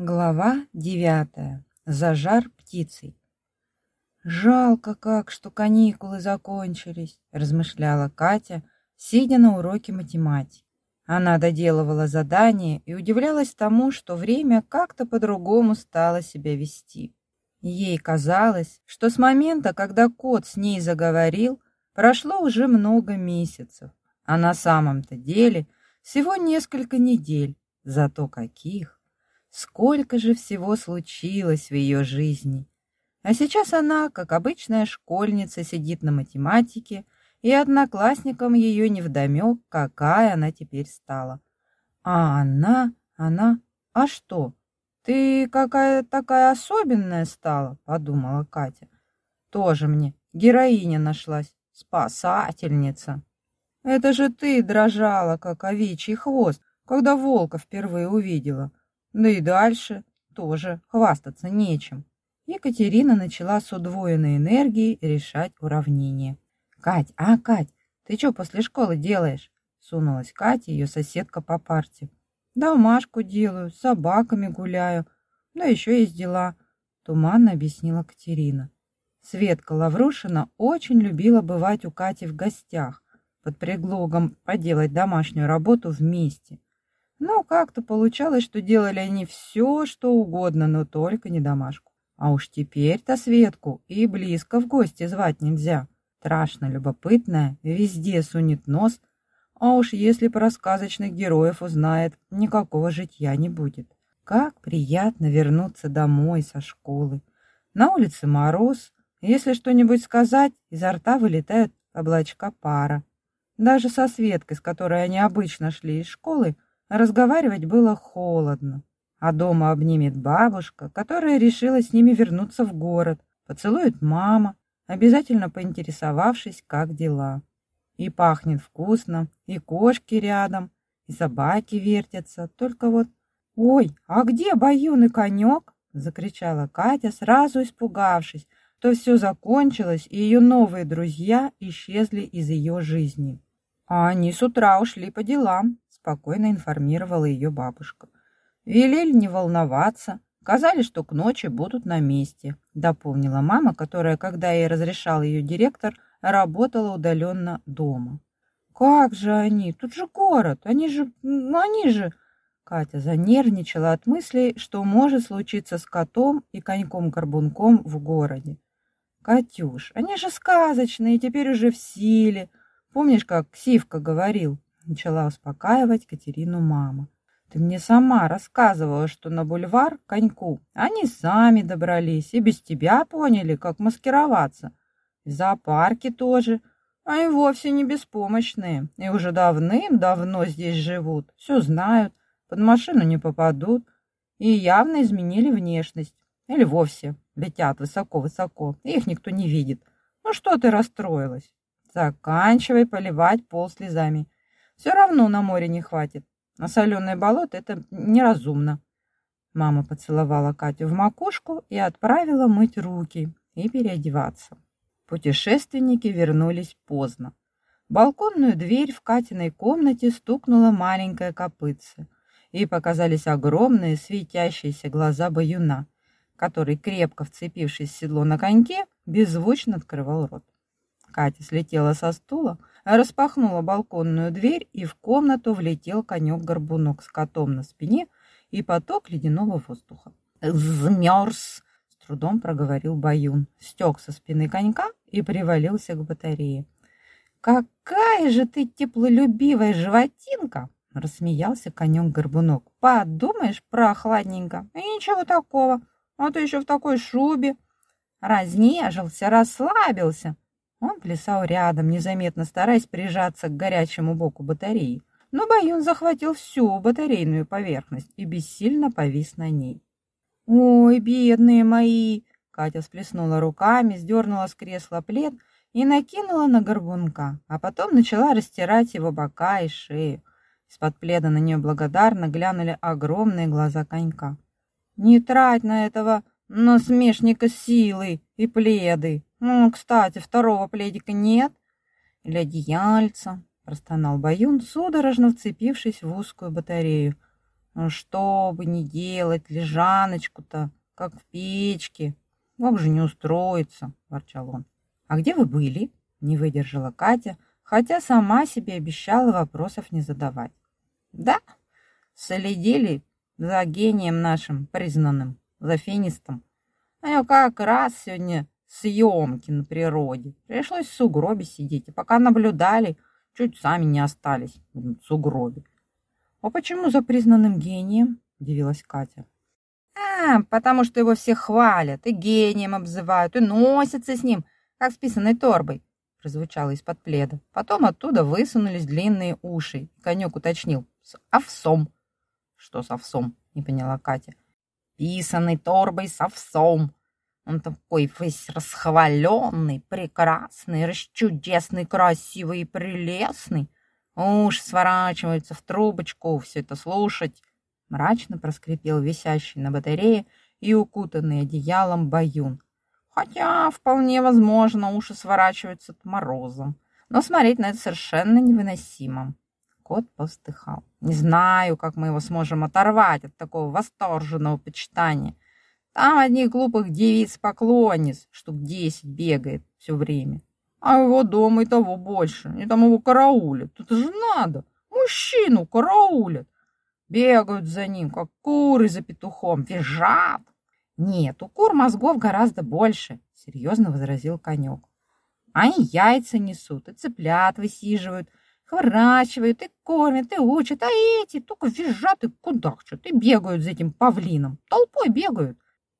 Глава девятая. Зажар птицей. «Жалко как, что каникулы закончились», — размышляла Катя, сидя на уроке математики. Она доделывала задание и удивлялась тому, что время как-то по-другому стало себя вести. Ей казалось, что с момента, когда кот с ней заговорил, прошло уже много месяцев, а на самом-то деле всего несколько недель, зато каких. Сколько же всего случилось в ее жизни. А сейчас она, как обычная школьница, сидит на математике, и одноклассникам ее невдомек, какая она теперь стала. А она, она, а что? Ты какая такая особенная стала, подумала Катя. Тоже мне героиня нашлась, спасательница. Это же ты дрожала, как овечий хвост, когда волка впервые увидела. Да и дальше тоже хвастаться нечем. Екатерина начала с удвоенной энергией решать уравнение. «Кать, а, Кать, ты что после школы делаешь?» Сунулась Катя, ее соседка по парте. «Домашку делаю, с собаками гуляю, да еще есть дела», туманно объяснила Катерина. Светка Лаврушина очень любила бывать у Кати в гостях, под предлогом поделать домашнюю работу вместе. Но как-то получалось, что делали они все, что угодно, но только не домашку. А уж теперь-то Светку и близко в гости звать нельзя. Страшно любопытная, везде сунет нос, а уж если про сказочных героев узнает, никакого житья не будет. Как приятно вернуться домой со школы. На улице мороз, если что-нибудь сказать, изо рта вылетают облачка пара. Даже со Светкой, с которой они обычно шли из школы, Разговаривать было холодно, а дома обнимет бабушка, которая решила с ними вернуться в город, поцелует мама, обязательно поинтересовавшись, как дела. И пахнет вкусно, и кошки рядом, и собаки вертятся, только вот... «Ой, а где Баюн и конек?» — закричала Катя, сразу испугавшись, что все закончилось, и ее новые друзья исчезли из ее жизни. А они с утра ушли по делам, спокойно информировала ее бабушка. Велели не волноваться, сказали, что к ночи будут на месте, дополнила мама, которая, когда ей разрешал ее директор, работала удаленно дома. Как же они? Тут же город, они же, они же... Катя занервничала от мыслей, что может случиться с котом и коньком-горбунком в городе. «Катюш, они же сказочные, теперь уже в силе. Помнишь, как Сивка говорил? Начала успокаивать Катерину мама. Ты мне сама рассказывала, что на бульвар коньку они сами добрались и без тебя поняли, как маскироваться. В зоопарке тоже, а и вовсе не беспомощные, и уже давным-давно здесь живут, все знают, под машину не попадут и явно изменили внешность. Или вовсе летят высоко-высоко, их никто не видит. Ну что ты расстроилась? Заканчивай поливать пол слезами. Все равно на море не хватит. На соленое болото это неразумно. Мама поцеловала Катю в макушку и отправила мыть руки и переодеваться. Путешественники вернулись поздно. Балконную дверь в Катиной комнате стукнула маленькая копытце, и показались огромные светящиеся глаза баюна, который, крепко вцепившись в седло на коньке, беззвучно открывал рот. Катя слетела со стула, распахнула балконную дверь, и в комнату влетел конек-горбунок с котом на спине и поток ледяного воздуха. «Змерз!» — с трудом проговорил Баюн, стек со спины конька и привалился к батарее. «Какая же ты теплолюбивая животинка!» — рассмеялся конек-горбунок. «Подумаешь, прохладненько, и ничего такого, а ты еще в такой шубе!» Разнежился, расслабился. Он плясал рядом, незаметно стараясь прижаться к горячему боку батареи. Но Баюн захватил всю батарейную поверхность и бессильно повис на ней. «Ой, бедные мои!» Катя сплеснула руками, сдернула с кресла плед и накинула на горбунка, а потом начала растирать его бока и шею. Из-под пледа на нее благодарно глянули огромные глаза конька. «Не трать на этого насмешника силы и пледы!» Ну, кстати, второго пледика нет. Или одеяльца, простонал Баюн, судорожно вцепившись в узкую батарею. Ну, что бы ни делать, лежаночку-то, как в печке. Как же не устроиться, ворчал он. А где вы были? Не выдержала Катя, хотя сама себе обещала вопросов не задавать. Да, следили за гением нашим признанным, за финистом. А как раз сегодня съемки на природе. Пришлось в сугробе сидеть, и пока наблюдали, чуть сами не остались в сугробе. «А почему за признанным гением?» – удивилась Катя. «А, потому что его все хвалят, и гением обзывают, и носятся с ним, как с писаной торбой», – прозвучало из-под пледа. Потом оттуда высунулись длинные уши, и конек уточнил. «С овсом». «Что с овсом?» – не поняла Катя. «Писаной торбой с овсом», он такой весь расхваленный, прекрасный, расчудесный, красивый и прелестный. Уж сворачивается в трубочку все это слушать. Мрачно проскрипел висящий на батарее и укутанный одеялом баюн. Хотя, вполне возможно, уши сворачиваются от морозом. Но смотреть на это совершенно невыносимо. Кот повздыхал. Не знаю, как мы его сможем оторвать от такого восторженного почитания. Там одних глупых девиц-поклонниц штук десять бегает все время. А его дома и того больше. И там его караулят. Это же надо. Мужчину караулят. Бегают за ним, как куры за петухом. Визжат. Нет, у кур мозгов гораздо больше, серьезно возразил конек. Они яйца несут, и цыплят высиживают, хворачивают, и кормят, и учат, а эти только визжат и кудахчут, и бегают за этим павлином. Толпой бегают.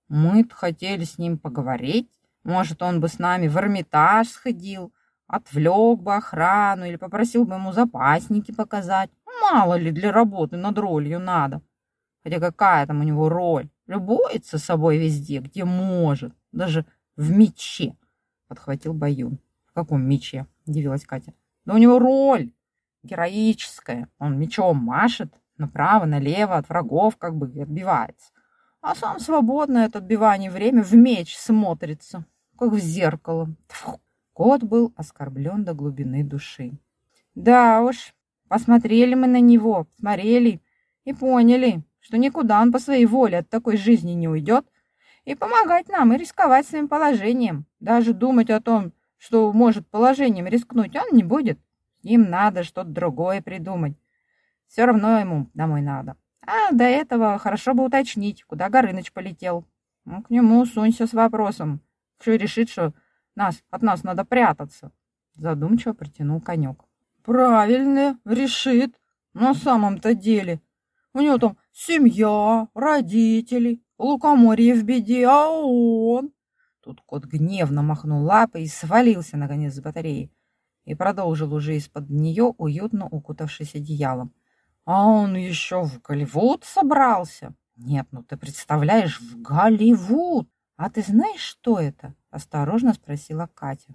Мы-то хотели с ним поговорить. Может, он бы с нами в Эрмитаж сходил, отвлек бы охрану или попросил бы ему запасники показать. Мало ли для работы над ролью надо. Хотя какая там у него роль? Любуется собой везде, где может. Даже в мече, подхватил Баюн. В каком мече? Удивилась Катя. Да у него роль героическая. Он мечом машет направо, налево, от врагов как бы отбивается а сам свободно от отбивания время в меч смотрится, как в зеркало. Фу. Кот был оскорблен до глубины души. Да уж, посмотрели мы на него, смотрели и поняли, что никуда он по своей воле от такой жизни не уйдет, и помогать нам, и рисковать своим положением. Даже думать о том, что может положением рискнуть, он не будет. Им надо что-то другое придумать. Все равно ему домой надо. А до этого хорошо бы уточнить, куда Горыныч полетел. Ну, к нему сунься с вопросом. Что решит, что нас, от нас надо прятаться. Задумчиво протянул конек. Правильно, решит. На самом-то деле. У него там семья, родители, лукоморье в беде, а он... Тут кот гневно махнул лапой и свалился, наконец, с батареи. И продолжил уже из-под нее, уютно укутавшись одеялом. А он еще в Голливуд собрался? Нет, ну ты представляешь, в Голливуд! А ты знаешь, что это? Осторожно спросила Катя.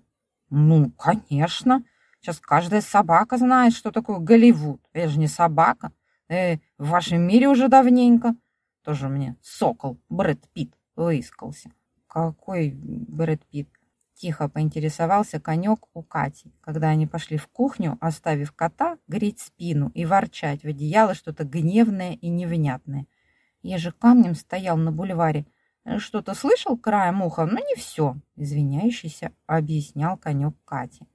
Ну, конечно. Сейчас каждая собака знает, что такое Голливуд. Я же не собака. Э, в вашем мире уже давненько. Тоже мне сокол Брэд Питт выискался. Какой Брэд Питт? Тихо поинтересовался конек у Кати, когда они пошли в кухню, оставив кота греть спину и ворчать в одеяло что-то гневное и невнятное. Я же камнем стоял на бульваре. Что-то слышал краем уха, но не все, извиняющийся объяснял конек Кати.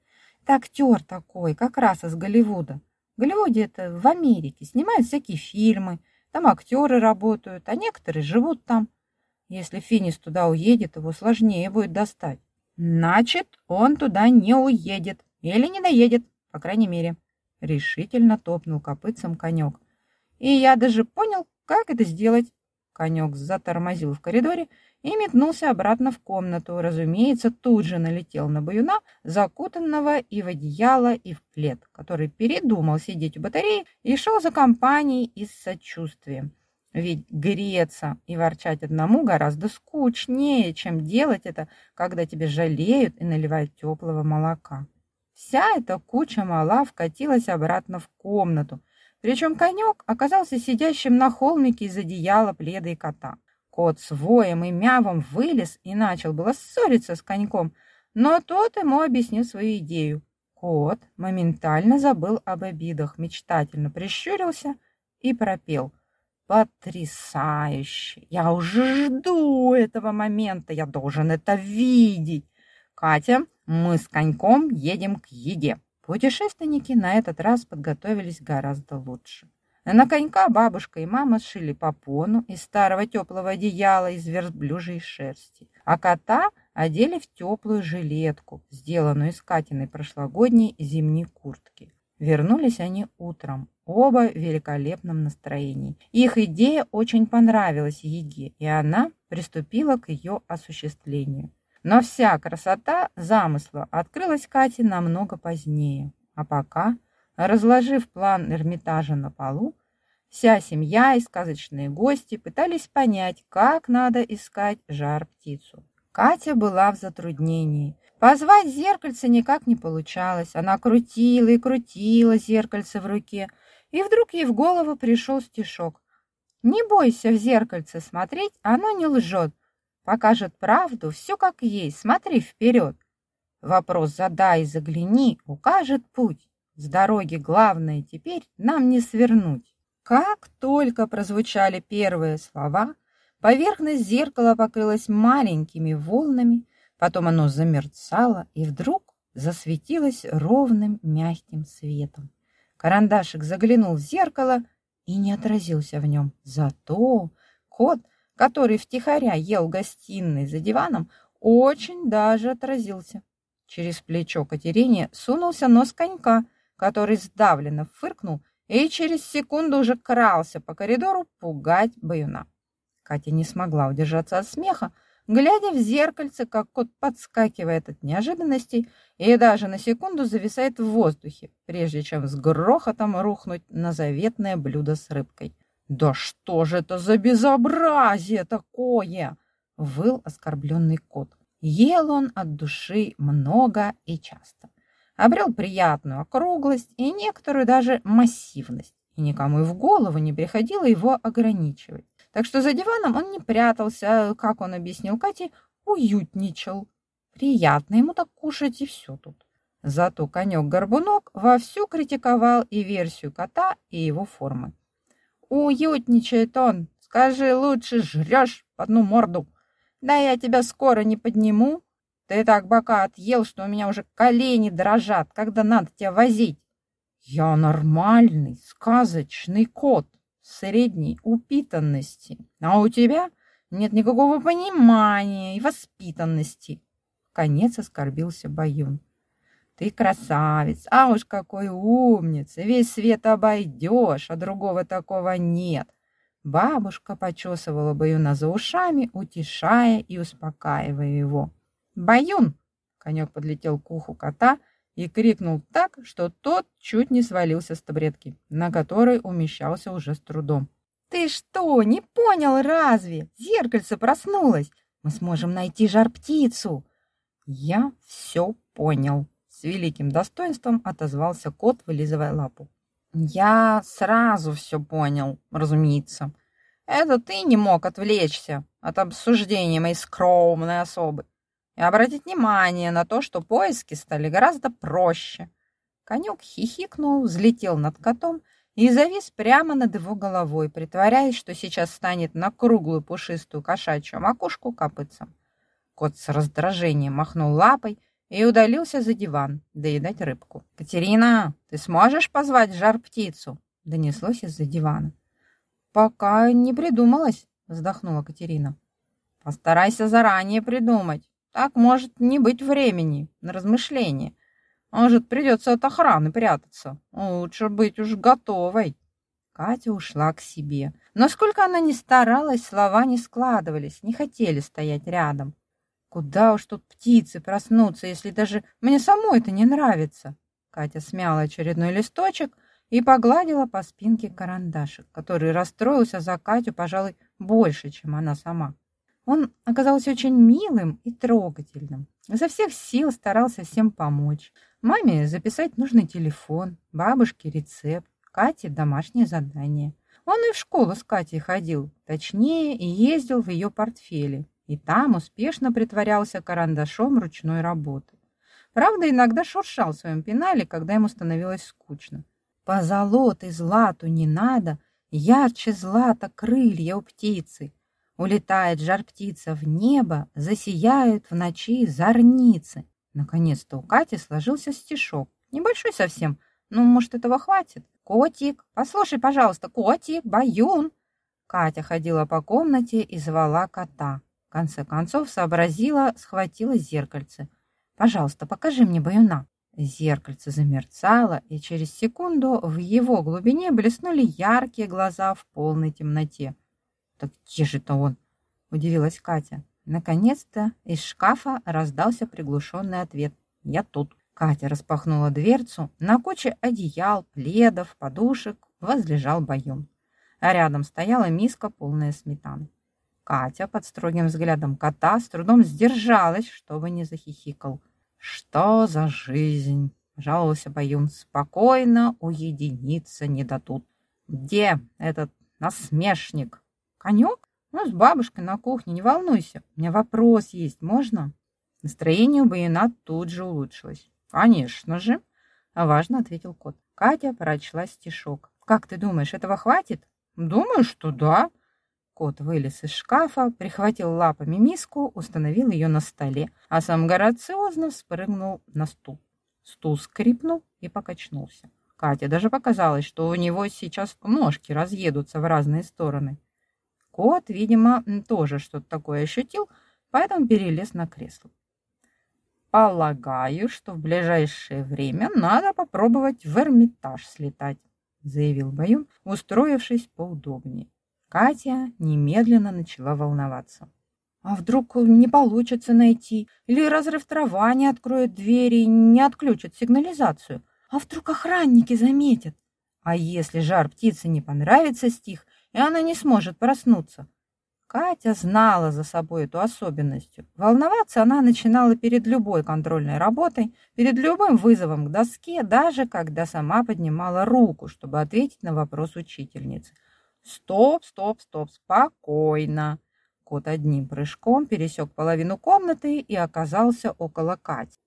Это актер такой, как раз из Голливуда. В Голливуде это в Америке, снимают всякие фильмы, там актеры работают, а некоторые живут там. Если Финис туда уедет, его сложнее будет достать. Значит, он туда не уедет или не доедет, по крайней мере. Решительно топнул копытцем конек. И я даже понял, как это сделать. Конек затормозил в коридоре и метнулся обратно в комнату. Разумеется, тут же налетел на баюна, закутанного и в одеяло, и в плед, который передумал сидеть у батареи и шел за компанией из сочувствия. Ведь греться и ворчать одному гораздо скучнее, чем делать это, когда тебе жалеют и наливают теплого молока. Вся эта куча мала вкатилась обратно в комнату, причем конек оказался сидящим на холмике из одеяла, пледа и кота. Кот с воем и мявом вылез и начал было ссориться с коньком, но тот ему объяснил свою идею. Кот моментально забыл об обидах, мечтательно прищурился и пропел – Потрясающе! Я уже жду этого момента, я должен это видеть. Катя, мы с коньком едем к еде. Путешественники на этот раз подготовились гораздо лучше. На конька бабушка и мама сшили попону из старого теплого одеяла из верблюжьей шерсти, а кота одели в теплую жилетку, сделанную из Катиной прошлогодней зимней куртки. Вернулись они утром, оба в великолепном настроении. Их идея очень понравилась Еге, и она приступила к ее осуществлению. Но вся красота замысла открылась Кате намного позднее. А пока, разложив план Эрмитажа на полу, вся семья и сказочные гости пытались понять, как надо искать жар-птицу. Катя была в затруднении. Позвать зеркальце никак не получалось. Она крутила и крутила зеркальце в руке, и вдруг ей в голову пришел стишок. «Не бойся в зеркальце смотреть, оно не лжет. Покажет правду, все как есть, смотри вперед. Вопрос задай, загляни, укажет путь. С дороги главное теперь нам не свернуть». Как только прозвучали первые слова, поверхность зеркала покрылась маленькими волнами, потом оно замерцало и вдруг засветилось ровным мягким светом. Карандашик заглянул в зеркало и не отразился в нем. Зато кот, который втихаря ел в гостиной за диваном, очень даже отразился. Через плечо Катерине сунулся нос конька, который сдавленно фыркнул и через секунду уже крался по коридору пугать баюна. Катя не смогла удержаться от смеха, глядя в зеркальце, как кот подскакивает от неожиданностей и даже на секунду зависает в воздухе, прежде чем с грохотом рухнуть на заветное блюдо с рыбкой. «Да что же это за безобразие такое?» — выл оскорбленный кот. Ел он от души много и часто. Обрел приятную округлость и некоторую даже массивность, и никому и в голову не приходило его ограничивать. Так что за диваном он не прятался, как он объяснил Кате, уютничал. Приятно ему так кушать и все тут. Зато конек-горбунок вовсю критиковал и версию кота, и его формы. «Уютничает он! Скажи, лучше жрешь в одну морду! Да я тебя скоро не подниму! Ты так бока отъел, что у меня уже колени дрожат, когда надо тебя возить!» «Я нормальный, сказочный кот!» Средней упитанности, а у тебя нет никакого понимания и воспитанности. Конец оскорбился Баюн. Ты красавец, а уж какой умница, весь свет обойдешь, а другого такого нет. Бабушка почесывала Баюна за ушами, утешая и успокаивая его. «Баюн!» — конек подлетел к уху кота и крикнул так, что тот чуть не свалился с табуретки, на которой умещался уже с трудом. «Ты что, не понял разве? Зеркальце проснулось! Мы сможем найти жар-птицу!» «Я все понял», — с великим достоинством отозвался кот, вылизывая лапу. «Я сразу все понял, разумеется. Это ты не мог отвлечься от обсуждения моей скромной особы и обратить внимание на то, что поиски стали гораздо проще. Конюк хихикнул, взлетел над котом и завис прямо над его головой, притворяясь, что сейчас станет на круглую пушистую кошачью макушку копытцем. Кот с раздражением махнул лапой и удалился за диван доедать рыбку. «Катерина, ты сможешь позвать жар-птицу?» донеслось из-за дивана. «Пока не придумалась», вздохнула Катерина. «Постарайся заранее придумать. Так может не быть времени на размышления. Может, придется от охраны прятаться. Лучше быть уж готовой. Катя ушла к себе. Но сколько она ни старалась, слова не складывались, не хотели стоять рядом. Куда уж тут птицы проснуться, если даже мне самой это не нравится? Катя смяла очередной листочек и погладила по спинке карандашик, который расстроился за Катю, пожалуй, больше, чем она сама. Он оказался очень милым и трогательным. Изо всех сил старался всем помочь. Маме записать нужный телефон, бабушке рецепт, Кате домашнее задание. Он и в школу с Катей ходил, точнее, и ездил в ее портфеле. И там успешно притворялся карандашом ручной работы. Правда, иногда шуршал в своем пенале, когда ему становилось скучно. «По золотой злату не надо, Ярче злата крылья у птицы. Улетает жар-птица в небо, засияют в ночи зорницы. Наконец-то у Кати сложился стишок. Небольшой совсем, ну, может, этого хватит. «Котик, послушай, пожалуйста, котик, баюн!» Катя ходила по комнате и звала кота. В конце концов сообразила, схватила зеркальце. «Пожалуйста, покажи мне баюна». Зеркальце замерцало, и через секунду в его глубине блеснули яркие глаза в полной темноте. «Так где же это он?» – удивилась Катя. Наконец-то из шкафа раздался приглушенный ответ. «Я тут». Катя распахнула дверцу. На куче одеял, пледов, подушек возлежал Баюн. А рядом стояла миска, полная сметаны. Катя под строгим взглядом кота с трудом сдержалась, чтобы не захихикал. «Что за жизнь?» – жаловался Баюн. «Спокойно уединиться не дадут. Где этот насмешник?» «Конек? Ну, с бабушкой на кухне, не волнуйся. У меня вопрос есть, можно?» Настроение у Баюна тут же улучшилось. «Конечно же!» – важно ответил кот. Катя прочла стишок. «Как ты думаешь, этого хватит?» «Думаю, что да». Кот вылез из шкафа, прихватил лапами миску, установил ее на столе, а сам грациозно спрыгнул на стул. Стул скрипнул и покачнулся. Катя даже показалось, что у него сейчас ножки разъедутся в разные стороны. Кот, видимо, тоже что-то такое ощутил, поэтому перелез на кресло. «Полагаю, что в ближайшее время надо попробовать в Эрмитаж слетать», заявил Баюн, устроившись поудобнее. Катя немедленно начала волноваться. «А вдруг не получится найти? Или разрыв трава не откроет двери и не отключит сигнализацию? А вдруг охранники заметят? А если жар птицы не понравится стих, и она не сможет проснуться? Катя знала за собой эту особенность. Волноваться она начинала перед любой контрольной работой, перед любым вызовом к доске, даже когда сама поднимала руку, чтобы ответить на вопрос учительницы. «Стоп, стоп, стоп, спокойно!» Кот одним прыжком пересек половину комнаты и оказался около Кати.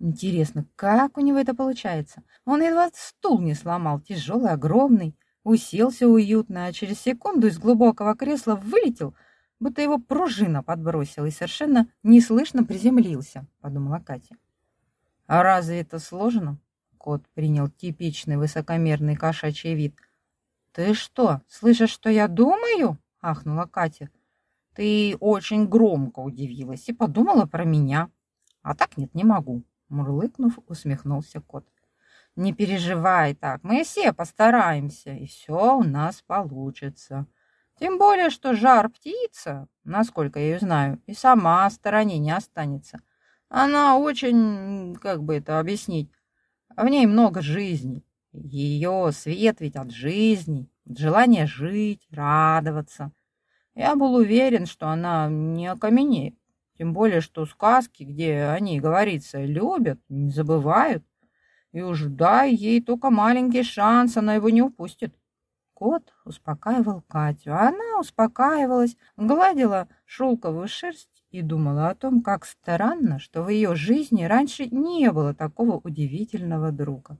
Интересно, как у него это получается? Он едва стул не сломал, тяжелый, огромный уселся уютно, а через секунду из глубокого кресла вылетел, будто его пружина подбросила и совершенно неслышно приземлился, подумала Катя. А разве это сложно? Кот принял типичный высокомерный кошачий вид. Ты что, слышишь, что я думаю? ахнула Катя. Ты очень громко удивилась и подумала про меня. А так нет, не могу, мурлыкнув, усмехнулся кот. Не переживай так, мы все постараемся, и все у нас получится. Тем более, что жар птица, насколько я ее знаю, и сама в стороне не останется. Она очень, как бы это объяснить, в ней много жизни. Ее свет ведь от жизни, от желания жить, радоваться. Я был уверен, что она не окаменеет. Тем более, что сказки, где они, говорится, любят, не забывают. И уж дай ей только маленький шанс, она его не упустит. Кот успокаивал Катю, а она успокаивалась, гладила шелковую шерсть и думала о том, как странно, что в ее жизни раньше не было такого удивительного друга.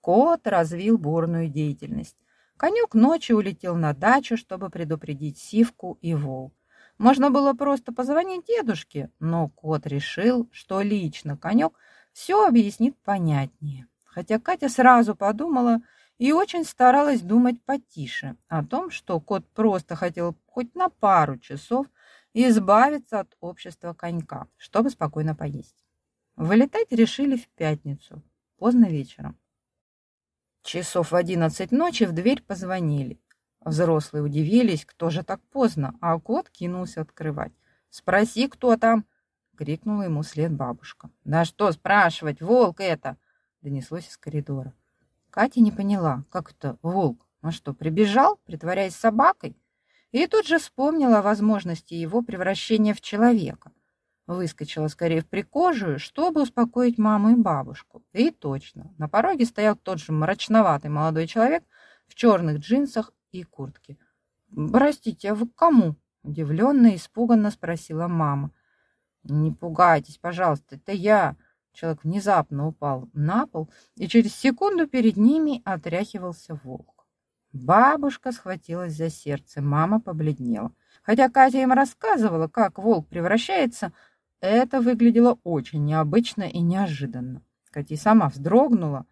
Кот развил бурную деятельность. Конек ночью улетел на дачу, чтобы предупредить Сивку и Вол. Можно было просто позвонить дедушке, но кот решил, что лично конек – все объяснит понятнее. Хотя Катя сразу подумала и очень старалась думать потише о том, что кот просто хотел хоть на пару часов избавиться от общества конька, чтобы спокойно поесть. Вылетать решили в пятницу, поздно вечером. Часов в одиннадцать ночи в дверь позвонили. Взрослые удивились, кто же так поздно, а кот кинулся открывать. «Спроси, кто там!» Крикнула ему след бабушка. «Да что спрашивать, волк это!» донеслось из коридора. Катя не поняла, как это волк? Он что, прибежал, притворяясь собакой? И тут же вспомнила о возможности его превращения в человека. Выскочила скорее в прикожую, чтобы успокоить маму и бабушку. И точно, на пороге стоял тот же мрачноватый молодой человек в черных джинсах и куртке. «Простите, а вы к кому?» Удивленно и испуганно спросила мама. «Не пугайтесь, пожалуйста, это я!» Человек внезапно упал на пол, и через секунду перед ними отряхивался волк. Бабушка схватилась за сердце, мама побледнела. Хотя Катя им рассказывала, как волк превращается, это выглядело очень необычно и неожиданно. Катя сама вздрогнула,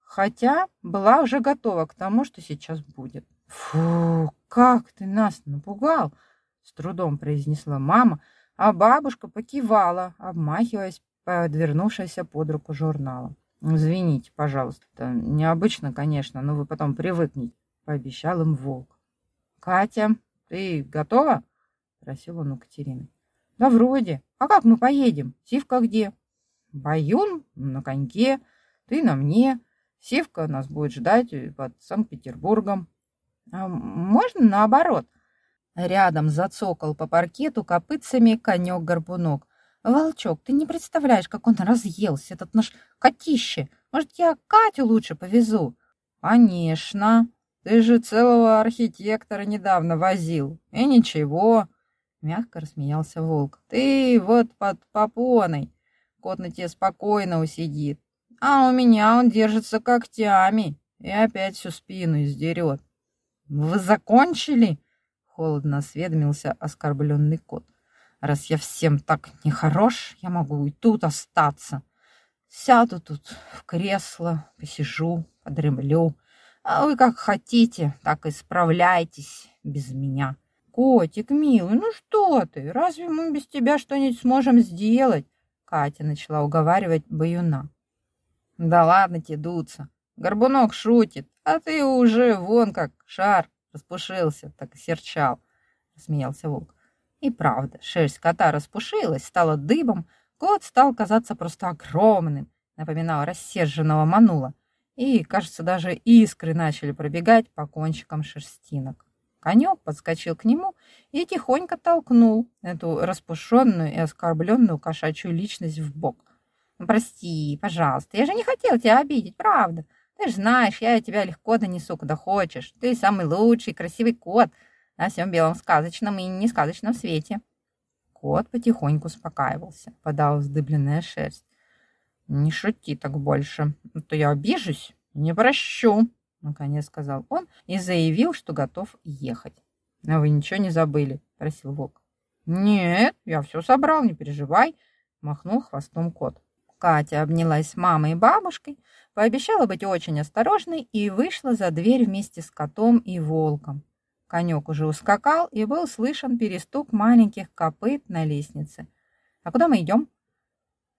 хотя была уже готова к тому, что сейчас будет. «Фу, как ты нас напугал!» — с трудом произнесла мама, а бабушка покивала, обмахиваясь подвернувшейся под руку журналом. «Извините, пожалуйста, это необычно, конечно, но вы потом привыкнете», — пообещал им волк. «Катя, ты готова?» — спросил он у Катерины. «Да вроде. А как мы поедем? Сивка где?» «Баюн на коньке, ты на мне. Сивка нас будет ждать под Санкт-Петербургом». А можно наоборот?» Рядом зацокал по паркету копытцами конек-горбунок. «Волчок, ты не представляешь, как он разъелся, этот наш котище. Может, я Катю лучше повезу?» «Конечно. Ты же целого архитектора недавно возил. И ничего». Мягко рассмеялся волк. «Ты вот под попоной. Кот на тебе спокойно усидит. А у меня он держится когтями и опять всю спину издерет. Вы закончили?» Холодно осведомился оскорбленный кот. Раз я всем так нехорош, я могу и тут остаться. Сяду тут в кресло, посижу, подремлю. А вы как хотите, так и справляйтесь без меня. Котик, милый, ну что ты? Разве мы без тебя что-нибудь сможем сделать? Катя начала уговаривать Баюна. Да ладно тебе дуться. Горбунок шутит, а ты уже вон как шар распушился, так и серчал, смеялся волк. И правда, шерсть кота распушилась, стала дыбом, кот стал казаться просто огромным, напоминал рассерженного манула, и, кажется, даже искры начали пробегать по кончикам шерстинок. Конек подскочил к нему и тихонько толкнул эту распушенную и оскорбленную кошачью личность в бок. «Прости, пожалуйста, я же не хотел тебя обидеть, правда. Ты же знаешь, я тебя легко донесу, куда хочешь. Ты самый лучший, красивый кот на всем белом сказочном и несказочном свете. Кот потихоньку успокаивался, подал вздыбленная шерсть. «Не шути так больше, а то я обижусь, не прощу», — наконец сказал он и заявил, что готов ехать. «А вы ничего не забыли?» — просил волк. «Нет, я все собрал, не переживай», — махнул хвостом кот. Катя обнялась с мамой и бабушкой, пообещала быть очень осторожной и вышла за дверь вместе с котом и волком. Конек уже ускакал, и был слышен перестук маленьких копыт на лестнице. «А куда мы идем?»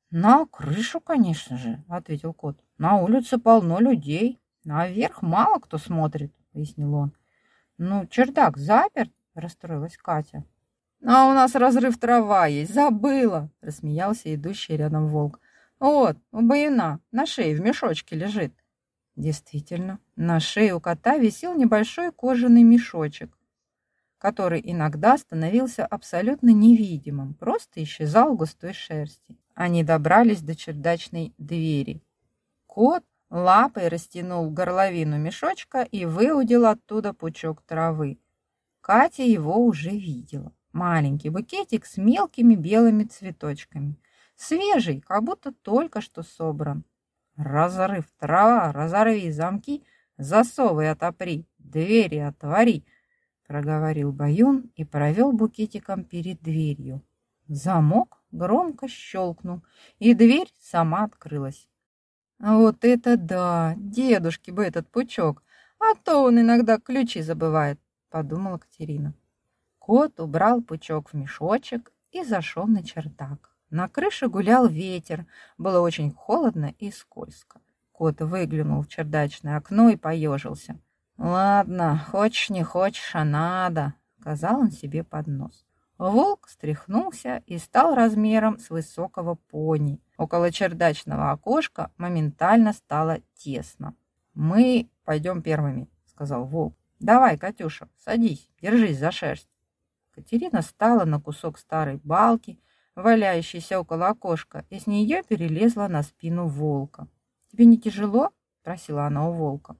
«На крышу, конечно же», — ответил кот. «На улице полно людей. Наверх мало кто смотрит», — пояснил он. «Ну, чердак заперт», — расстроилась Катя. «А у нас разрыв трава есть, забыла», — рассмеялся идущий рядом волк. «Вот, у Баяна на шее в мешочке лежит». Действительно, на шее у кота висел небольшой кожаный мешочек, который иногда становился абсолютно невидимым, просто исчезал в густой шерсти. Они добрались до чердачной двери. Кот лапой растянул горловину мешочка и выудил оттуда пучок травы. Катя его уже видела. Маленький букетик с мелкими белыми цветочками. Свежий, как будто только что собран. Разрыв трава, разорви замки, засовы отопри, двери отвори, проговорил Баюн и провел букетиком перед дверью. Замок громко щелкнул, и дверь сама открылась. Вот это да, дедушке бы этот пучок, а то он иногда ключи забывает, подумала Катерина. Кот убрал пучок в мешочек и зашел на чердак. На крыше гулял ветер, было очень холодно и скользко. Кот выглянул в чердачное окно и поежился. «Ладно, хочешь не хочешь, а надо», — сказал он себе под нос. Волк встряхнулся и стал размером с высокого пони. Около чердачного окошка моментально стало тесно. «Мы пойдем первыми», — сказал волк. «Давай, Катюша, садись, держись за шерсть». Катерина стала на кусок старой балки валяющейся около окошка, и с нее перелезла на спину волка. «Тебе не тяжело?» – спросила она у волка.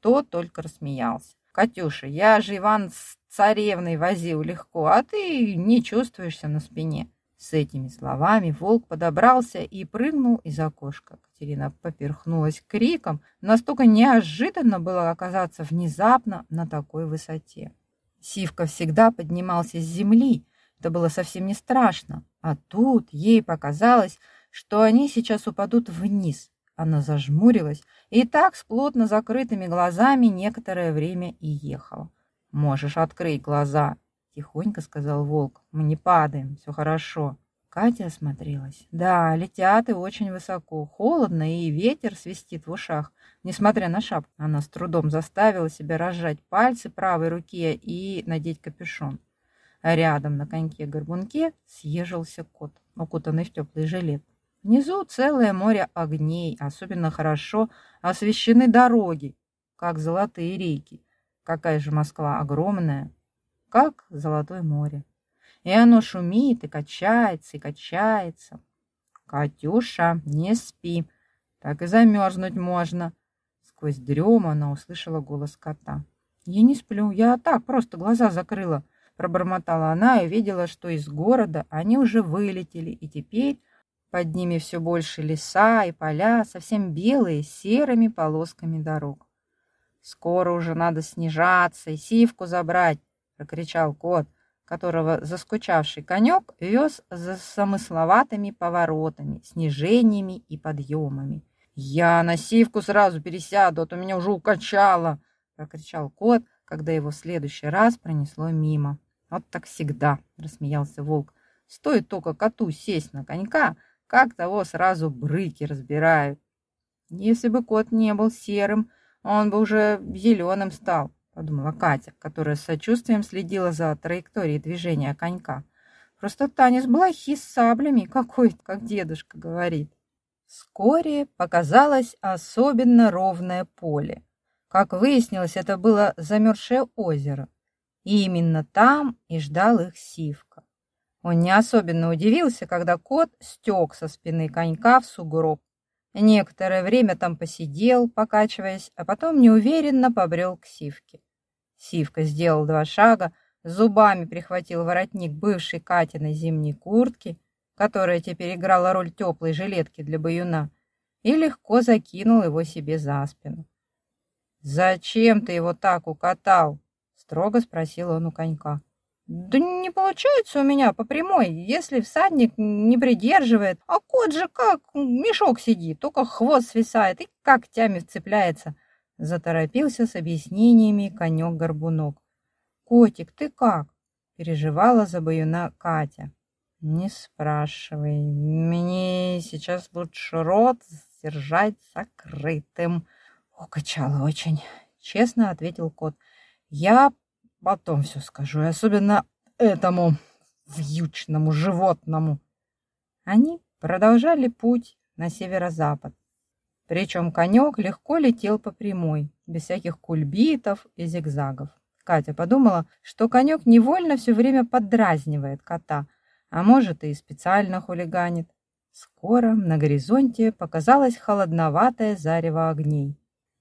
Тот только рассмеялся. «Катюша, я же Иван с царевной возил легко, а ты не чувствуешься на спине. С этими словами волк подобрался и прыгнул из окошка. Катерина поперхнулась криком. Настолько неожиданно было оказаться внезапно на такой высоте. Сивка всегда поднимался с земли. Это было совсем не страшно. А тут ей показалось, что они сейчас упадут вниз. Она зажмурилась и так с плотно закрытыми глазами некоторое время и ехала. «Можешь открыть глаза», — тихонько сказал волк. «Мы не падаем, все хорошо». Катя осмотрелась. Да, летят и очень высоко. Холодно, и ветер свистит в ушах. Несмотря на шапку, она с трудом заставила себя разжать пальцы правой руки и надеть капюшон. Рядом на коньке-горбунке съежился кот, укутанный в теплый жилет. Внизу целое море огней, особенно хорошо освещены дороги, как золотые реки. Какая же Москва огромная, как Золотое море. И оно шумит, и качается, и качается. «Катюша, не спи, так и замерзнуть можно». Сквозь дрему она услышала голос кота. «Я не сплю, я так просто глаза закрыла», пробормотала она и видела, что из города они уже вылетели, и теперь под ними все больше леса и поля, совсем белые, серыми полосками дорог. «Скоро уже надо снижаться и сивку забрать!» — прокричал кот, которого заскучавший конек вез за самысловатыми поворотами, снижениями и подъемами. «Я на сивку сразу пересяду, а то меня уже укачало!» — прокричал кот, когда его в следующий раз пронесло мимо. «Вот так всегда!» — рассмеялся волк. «Стоит только коту сесть на конька, как того сразу брыки разбирают. Если бы кот не был серым, он бы уже зеленым стал, подумала Катя, которая с сочувствием следила за траекторией движения конька. Просто танец блохи с саблями какой как дедушка говорит. Вскоре показалось особенно ровное поле. Как выяснилось, это было замерзшее озеро. И именно там и ждал их Сивка. Он не особенно удивился, когда кот стек со спины конька в сугроб. Некоторое время там посидел, покачиваясь, а потом неуверенно побрел к Сивке. Сивка сделал два шага, зубами прихватил воротник бывшей Катиной зимней куртки, которая теперь играла роль теплой жилетки для баюна, и легко закинул его себе за спину. «Зачем ты его так укатал?» — строго спросил он у конька. Да не получается у меня по прямой, если всадник не придерживает. А кот же как мешок сидит, только хвост свисает и когтями вцепляется. Заторопился с объяснениями конек-горбунок. «Котик, ты как?» – переживала за баюна Катя. «Не спрашивай, мне сейчас лучше рот держать закрытым». Укачало очень, честно ответил кот. «Я Потом все скажу, и особенно этому вьючному животному. Они продолжали путь на северо-запад. Причем конек легко летел по прямой, без всяких кульбитов и зигзагов. Катя подумала, что конек невольно все время поддразнивает кота, а может и специально хулиганит. Скоро на горизонте показалось холодноватое зарево огней.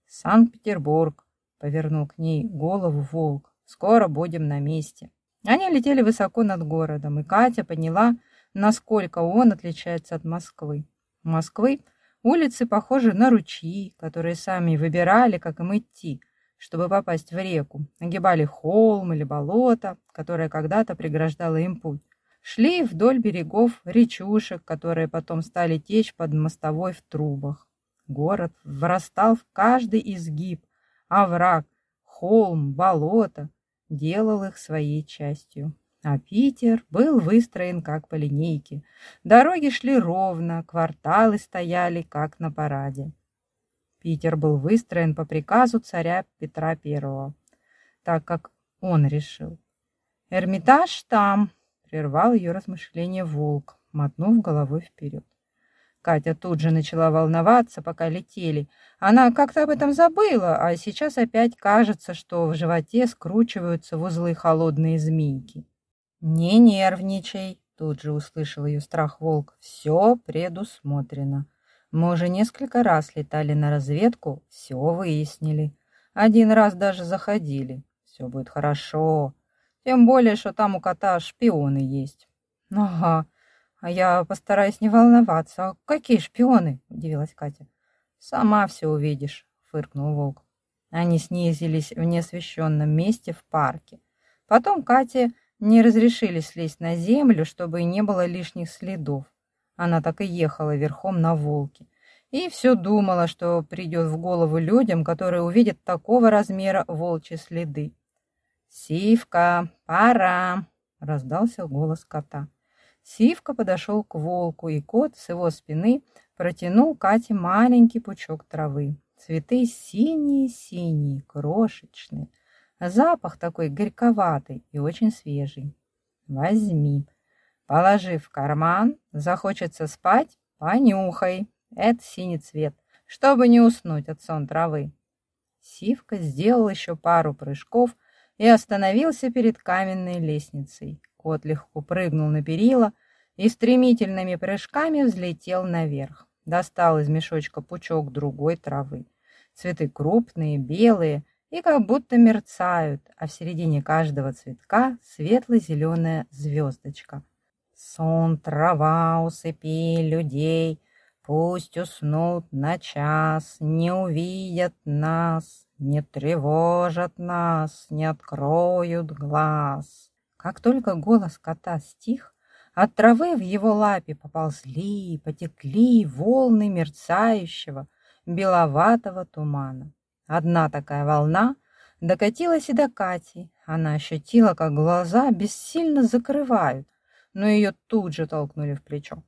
«Санкт-Петербург», — повернул к ней голову волк. Скоро будем на месте. Они летели высоко над городом, и Катя поняла, насколько он отличается от Москвы. Москвы улицы похожи на ручьи, которые сами выбирали, как им идти, чтобы попасть в реку. Нагибали холм или болото, которое когда-то преграждало им путь. Шли вдоль берегов речушек, которые потом стали течь под мостовой в трубах. Город врастал в каждый изгиб, овраг, холм, болото, делал их своей частью. А Питер был выстроен как по линейке. Дороги шли ровно, кварталы стояли как на параде. Питер был выстроен по приказу царя Петра I, так как он решил. «Эрмитаж там!» — прервал ее размышление волк, мотнув головой вперед. Катя тут же начала волноваться, пока летели. Она как-то об этом забыла, а сейчас опять кажется, что в животе скручиваются в узлы холодные змейки. «Не нервничай», — тут же услышал ее страх волк. «Все предусмотрено. Мы уже несколько раз летали на разведку, все выяснили. Один раз даже заходили. Все будет хорошо. Тем более, что там у кота шпионы есть». «Ага, А я постараюсь не волноваться. А какие шпионы? Удивилась Катя. Сама все увидишь, фыркнул волк. Они снизились в неосвещенном месте в парке. Потом Кате не разрешили слезть на землю, чтобы не было лишних следов. Она так и ехала верхом на волке. И все думала, что придет в голову людям, которые увидят такого размера волчьи следы. «Сивка, пора!» — раздался голос кота. Сивка подошел к волку, и кот с его спины протянул Кате маленький пучок травы. Цветы синие-синие, крошечные. Запах такой горьковатый и очень свежий. Возьми. Положи в карман. Захочется спать? Понюхай. Это синий цвет, чтобы не уснуть от сон травы. Сивка сделал еще пару прыжков и остановился перед каменной лестницей. Кот легко прыгнул на перила и стремительными прыжками взлетел наверх. Достал из мешочка пучок другой травы. Цветы крупные, белые и как будто мерцают, а в середине каждого цветка светло-зеленая звездочка. Сон, трава, усыпи людей, пусть уснут на час, не увидят нас, не тревожат нас, не откроют глаз. Как только голос кота стих, от травы в его лапе поползли, потекли волны мерцающего, беловатого тумана. Одна такая волна докатилась и до Кати. Она ощутила, как глаза бессильно закрывают, но ее тут же толкнули в плечо.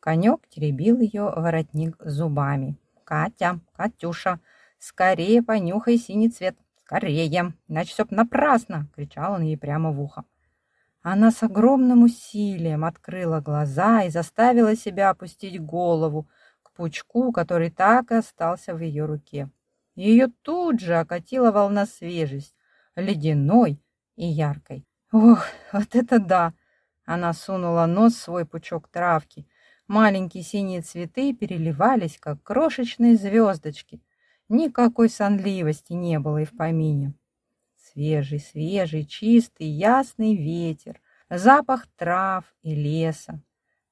Конек теребил ее воротник зубами. «Катя, Катюша, скорее понюхай синий цвет, скорее, иначе все напрасно!» — кричал он ей прямо в ухо. Она с огромным усилием открыла глаза и заставила себя опустить голову к пучку, который так и остался в ее руке. Ее тут же окатила волна свежесть, ледяной и яркой. Ох, вот это да! Она сунула нос в свой пучок травки. Маленькие синие цветы переливались, как крошечные звездочки. Никакой сонливости не было и в помине. Свежий, свежий, чистый, ясный ветер, запах трав и леса.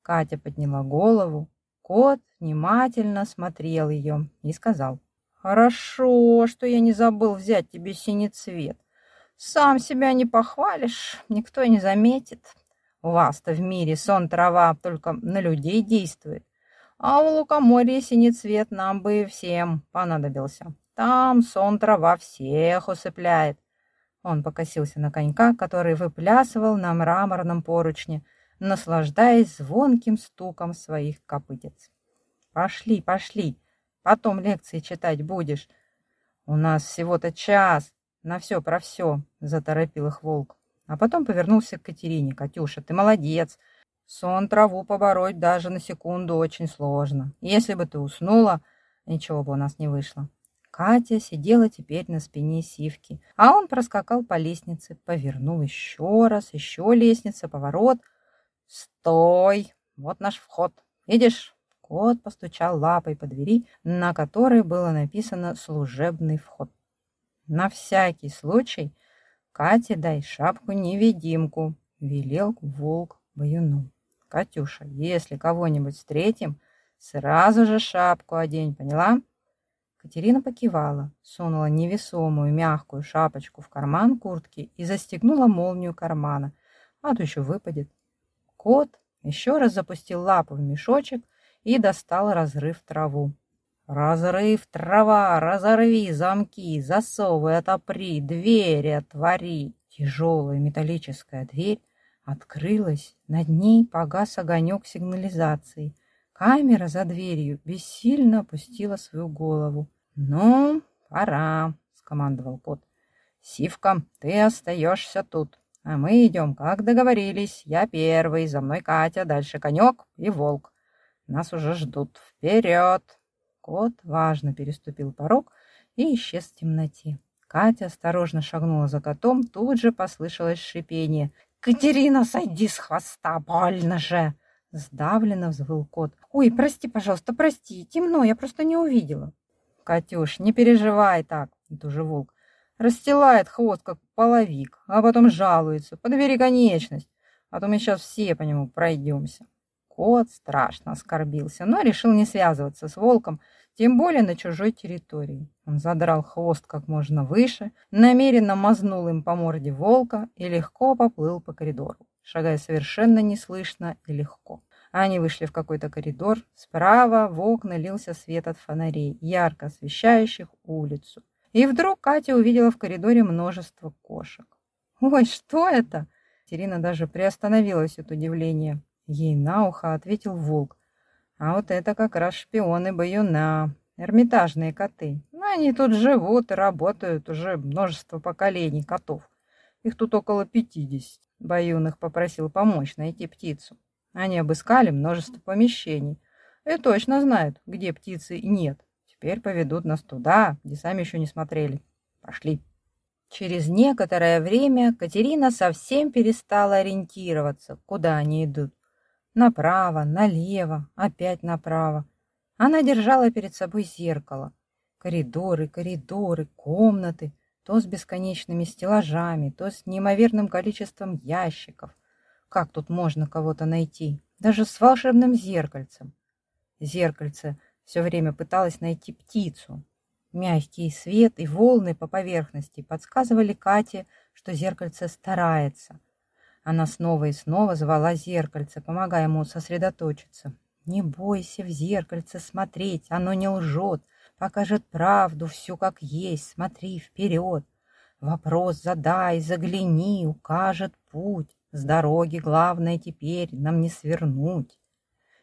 Катя подняла голову. Кот внимательно смотрел ее и сказал. «Хорошо, что я не забыл взять тебе синий цвет. Сам себя не похвалишь, никто не заметит. У вас-то в мире сон трава только на людей действует. А у лукоморья синий цвет нам бы всем понадобился. Там сон трава всех усыпляет. Он покосился на конька, который выплясывал на мраморном поручне, наслаждаясь звонким стуком своих копытец. «Пошли, пошли, потом лекции читать будешь. У нас всего-то час, на все про все», — заторопил их волк. А потом повернулся к Катерине. «Катюша, ты молодец. Сон траву побороть даже на секунду очень сложно. Если бы ты уснула, ничего бы у нас не вышло. Катя сидела теперь на спине сивки, а он проскакал по лестнице, повернул еще раз, еще лестница, поворот. «Стой! Вот наш вход. Видишь?» Кот постучал лапой по двери, на которой было написано «служебный вход». «На всякий случай Кате дай шапку-невидимку», — велел волк баюну. «Катюша, если кого-нибудь встретим, сразу же шапку одень, поняла?» Катерина покивала, сунула невесомую мягкую шапочку в карман куртки и застегнула молнию кармана. А то еще выпадет. Кот еще раз запустил лапу в мешочек и достал разрыв траву. «Разрыв трава, разорви замки, засовы отопри, двери отвори!» Тяжелая металлическая дверь открылась, над ней погас огонек сигнализации. Камера за дверью бессильно опустила свою голову. «Ну, пора», — скомандовал кот. «Сивка, ты остаешься тут, а мы идем, как договорились. Я первый, за мной Катя, дальше конек и волк. Нас уже ждут. Вперед!» Кот важно переступил порог и исчез в темноте. Катя осторожно шагнула за котом, тут же послышалось шипение. «Катерина, сойди с хвоста, больно же!» Сдавленно взвыл кот. «Ой, прости, пожалуйста, прости, темно, я просто не увидела». «Катюш, не переживай так», — это уже волк. Расстилает хвост, как половик, а потом жалуется. Подбери конечность, а то мы сейчас все по нему пройдемся. Кот страшно оскорбился, но решил не связываться с волком, тем более на чужой территории. Он задрал хвост как можно выше, намеренно мазнул им по морде волка и легко поплыл по коридору, шагая совершенно неслышно и легко. Они вышли в какой-то коридор. Справа в окна лился свет от фонарей, ярко освещающих улицу. И вдруг Катя увидела в коридоре множество кошек. «Ой, что это?» Терина даже приостановилась от удивления. Ей на ухо ответил волк. А вот это как раз шпионы Баюна, эрмитажные коты. Ну, они тут живут и работают уже множество поколений котов. Их тут около пятидесяти. Баюн их попросил помочь найти птицу. Они обыскали множество помещений и точно знают, где птицы нет. Теперь поведут нас туда, где сами еще не смотрели. Пошли. Через некоторое время Катерина совсем перестала ориентироваться, куда они идут. Направо, налево, опять направо. Она держала перед собой зеркало. Коридоры, коридоры, комнаты, то с бесконечными стеллажами, то с неимоверным количеством ящиков. Как тут можно кого-то найти? Даже с волшебным зеркальцем. Зеркальце все время пыталось найти птицу. Мягкий свет и волны по поверхности подсказывали Кате, что зеркальце старается – она снова и снова звала зеркальце, помогая ему сосредоточиться. «Не бойся в зеркальце смотреть, оно не лжет, покажет правду, всю как есть, смотри вперед. Вопрос задай, загляни, укажет путь, с дороги главное теперь нам не свернуть».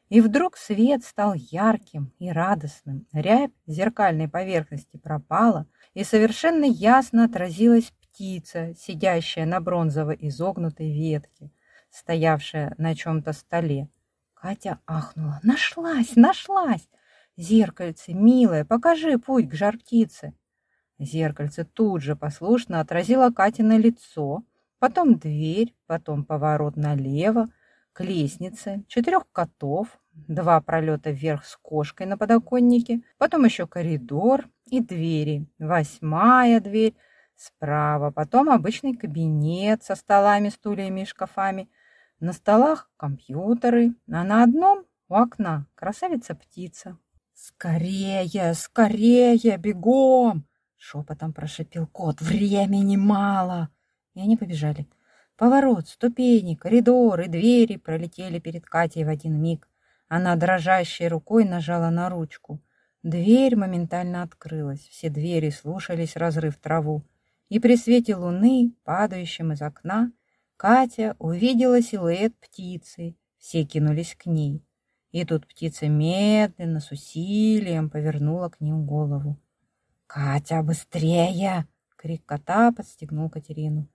И вдруг свет стал ярким и радостным. Рябь зеркальной поверхности пропала, и совершенно ясно отразилась птица, сидящая на бронзово изогнутой ветке, стоявшая на чем-то столе. Катя ахнула. «Нашлась! Нашлась! Зеркальце, милая, покажи путь к жар-птице!» Зеркальце тут же послушно отразило Катино лицо, потом дверь, потом поворот налево, к лестнице, четырех котов, два пролета вверх с кошкой на подоконнике, потом еще коридор и двери, восьмая дверь, Справа, потом обычный кабинет со столами, стульями и шкафами. На столах компьютеры, а на одном у окна красавица-птица. «Скорее, скорее, бегом!» Шепотом прошипел кот. «Времени мало!» И они побежали. Поворот, ступени, коридоры, двери пролетели перед Катей в один миг. Она дрожащей рукой нажала на ручку. Дверь моментально открылась. Все двери слушались разрыв траву и при свете луны, падающем из окна, Катя увидела силуэт птицы, все кинулись к ней. И тут птица медленно, с усилием повернула к ним голову. «Катя, быстрее!» — крик кота подстегнул Катерину.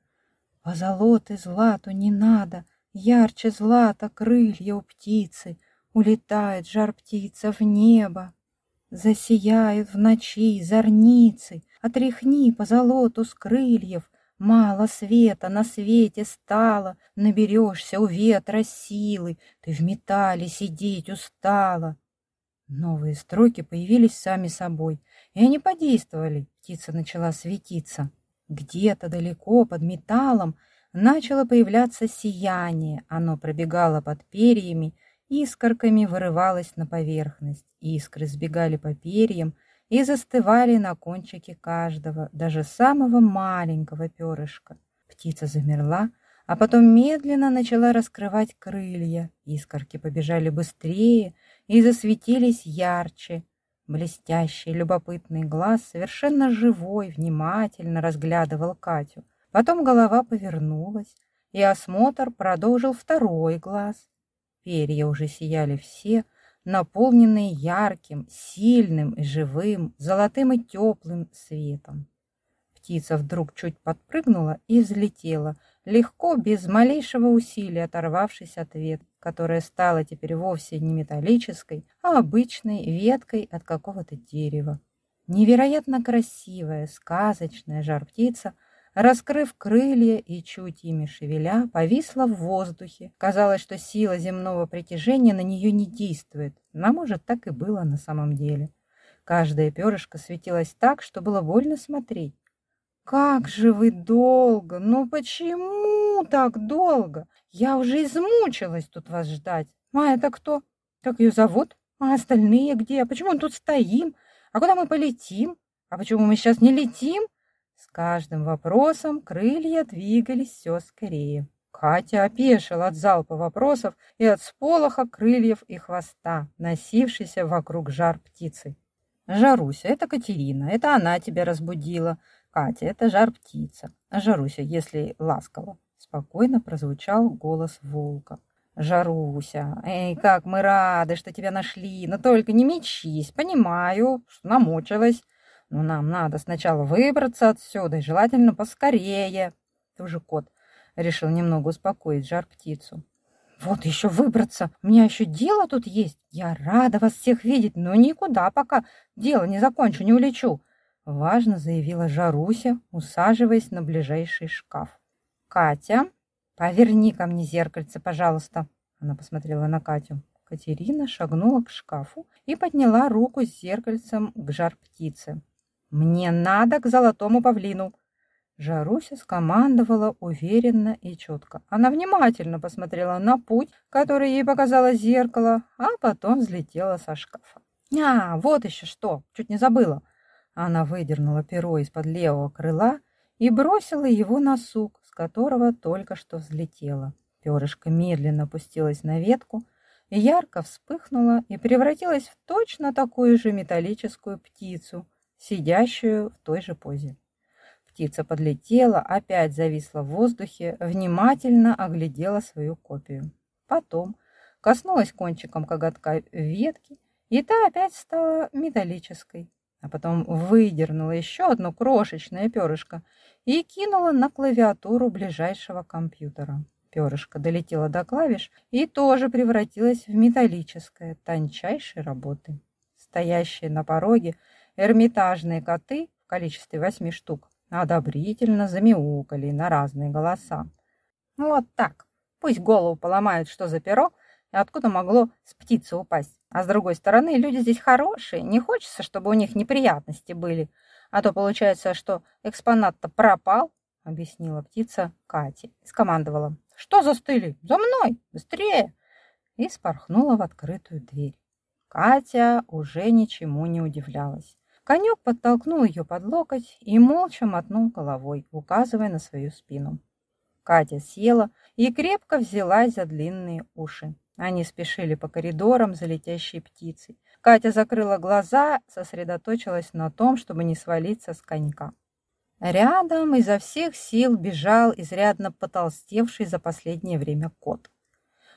«Позолоты злату не надо, ярче злата крылья у птицы, улетает жар птица в небо, засияют в ночи зорницы, Отряхни по золоту с крыльев, Мало света на свете стало, Наберешься у ветра силы, Ты в металле сидеть устала. Новые строки появились сами собой, и они подействовали. Птица начала светиться. Где-то далеко под металлом начало появляться сияние. Оно пробегало под перьями, искорками вырывалось на поверхность. Искры сбегали по перьям, и застывали на кончике каждого, даже самого маленького перышка. Птица замерла, а потом медленно начала раскрывать крылья. Искорки побежали быстрее и засветились ярче. Блестящий, любопытный глаз, совершенно живой, внимательно разглядывал Катю. Потом голова повернулась, и осмотр продолжил второй глаз. Перья уже сияли все, наполненные ярким, сильным и живым, золотым и теплым светом. Птица вдруг чуть подпрыгнула и взлетела, легко, без малейшего усилия оторвавшись от ветки, которая стала теперь вовсе не металлической, а обычной веткой от какого-то дерева. Невероятно красивая, сказочная жар-птица раскрыв крылья и чуть ими шевеля, повисла в воздухе. Казалось, что сила земного притяжения на нее не действует, но, может, так и было на самом деле. Каждое перышко светилось так, что было больно смотреть. «Как же вы долго! Ну почему так долго? Я уже измучилась тут вас ждать. А это кто? Как ее зовут? А остальные где? Почему мы тут стоим? А куда мы полетим? А почему мы сейчас не летим?» С каждым вопросом крылья двигались все скорее. Катя опешила от залпа вопросов и от сполоха крыльев и хвоста, носившейся вокруг жар птицы. «Жаруся, это Катерина, это она тебя разбудила. Катя, это жар птица. А Жаруся, если ласково». Спокойно прозвучал голос волка. «Жаруся, эй, как мы рады, что тебя нашли, но только не мечись, понимаю, что намучилась. Но нам надо сначала выбраться отсюда и желательно поскорее». Ты уже кот решил немного успокоить жар птицу. Вот еще выбраться. У меня еще дело тут есть. Я рада вас всех видеть, но никуда пока дело не закончу, не улечу. Важно заявила Жаруся, усаживаясь на ближайший шкаф. Катя, поверни ко мне зеркальце, пожалуйста. Она посмотрела на Катю. Катерина шагнула к шкафу и подняла руку с зеркальцем к жар птице. «Мне надо к золотому павлину!» Жаруся скомандовала уверенно и четко. Она внимательно посмотрела на путь, который ей показало зеркало, а потом взлетела со шкафа. «А, вот еще что! Чуть не забыла!» Она выдернула перо из-под левого крыла и бросила его на сук, с которого только что взлетела. Перышко медленно опустилось на ветку, ярко вспыхнуло и превратилось в точно такую же металлическую птицу, сидящую в той же позе. Птица подлетела, опять зависла в воздухе, внимательно оглядела свою копию. Потом коснулась кончиком коготка ветки, и та опять стала металлической. А потом выдернула еще одно крошечное перышко и кинула на клавиатуру ближайшего компьютера. Перышко долетело до клавиш и тоже превратилось в металлическое, тончайшей работы. Стоящие на пороге эрмитажные коты в количестве восьми штук одобрительно замяукали на разные голоса. Ну вот так. Пусть голову поломают, что за перо, и откуда могло с птицы упасть. А с другой стороны, люди здесь хорошие, не хочется, чтобы у них неприятности были. А то получается, что экспонат-то пропал, объяснила птица Кате и скомандовала. Что застыли? За мной! Быстрее! И спорхнула в открытую дверь. Катя уже ничему не удивлялась. Конек подтолкнул ее под локоть и молча мотнул головой, указывая на свою спину. Катя села и крепко взялась за длинные уши. Они спешили по коридорам за летящей птицей. Катя закрыла глаза, сосредоточилась на том, чтобы не свалиться с конька. Рядом изо всех сил бежал изрядно потолстевший за последнее время кот.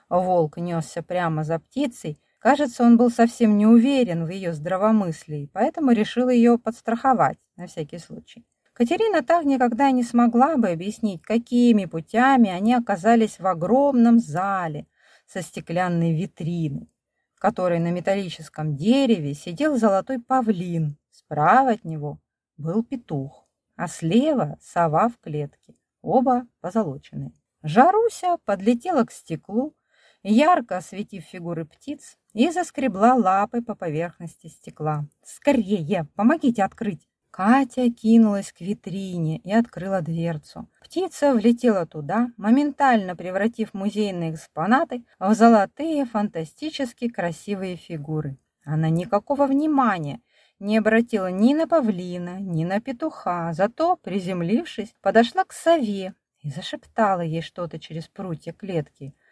Волк несся прямо за птицей, Кажется, он был совсем не уверен в ее здравомыслии, поэтому решил ее подстраховать на всякий случай. Катерина так никогда не смогла бы объяснить, какими путями они оказались в огромном зале со стеклянной витриной, в которой на металлическом дереве сидел золотой павлин, справа от него был петух, а слева сова в клетке, оба позолоченные. Жаруся подлетела к стеклу, ярко осветив фигуры птиц, и заскребла лапой по поверхности стекла. «Скорее! Помогите открыть!» Катя кинулась к витрине и открыла дверцу. Птица влетела туда, моментально превратив музейные экспонаты в золотые фантастически красивые фигуры. Она никакого внимания не обратила ни на павлина, ни на петуха, зато, приземлившись, подошла к сове и зашептала ей что-то через прутья клетки –